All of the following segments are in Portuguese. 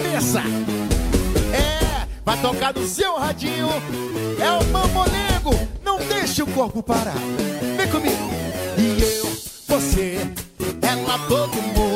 cabeça. É, vai tocar no seu radinho. É o mamolengo, não deixe o corpo parar. Vem comigo. E eu, você, ela, todo mundo.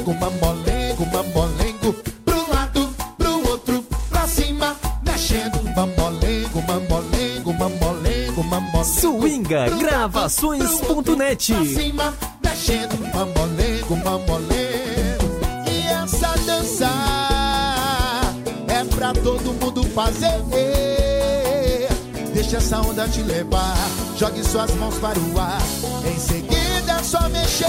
Bambolengo, bambolengo, bambolengo. Pro lado, pro outro, pra cima, mexendo. Bambolengo, bambolengo, bambolengo, bambolengo. Swinga Gravações.net. Pra cima, mexendo, bambolengo, bambolengo. E essa dança é pra todo mundo fazer. Deixa essa onda te levar, jogue suas mãos para o ar. Em seguida é só mexer,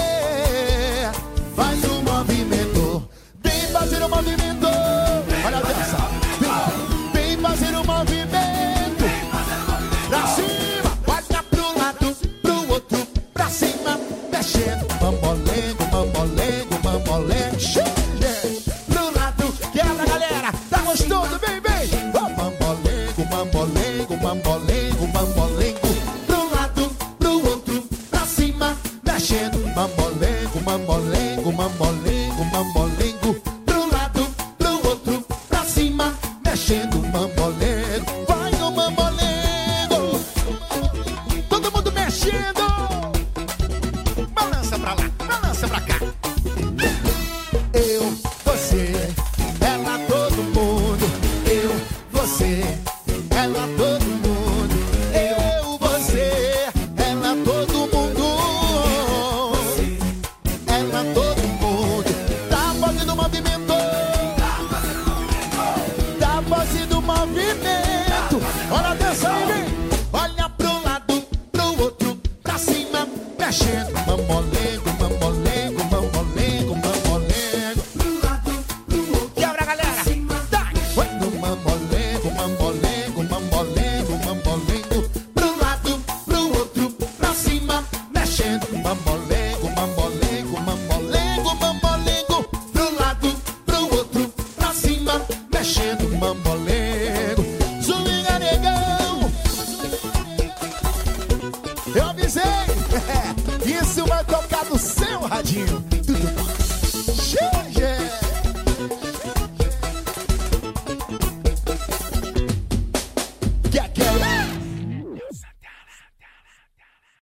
mexendo. Bambolengo, bambolengo, bambolengo. Xixi. Pro lado, quebra galera, tá gostoso, vem, vem. Ó, Bambolengo, bambolengo, bambolengo, bambolengo. Pro lado, pro outro, pra cima, mexendo. Bambolengo, bambolengo, bambolengo, bambolengo. Pro lado, pro outro, pra cima, mexendo. Bambolengo, vai o bambolengo. Todo mundo mexendo. Isso vai tocar no seu radinho.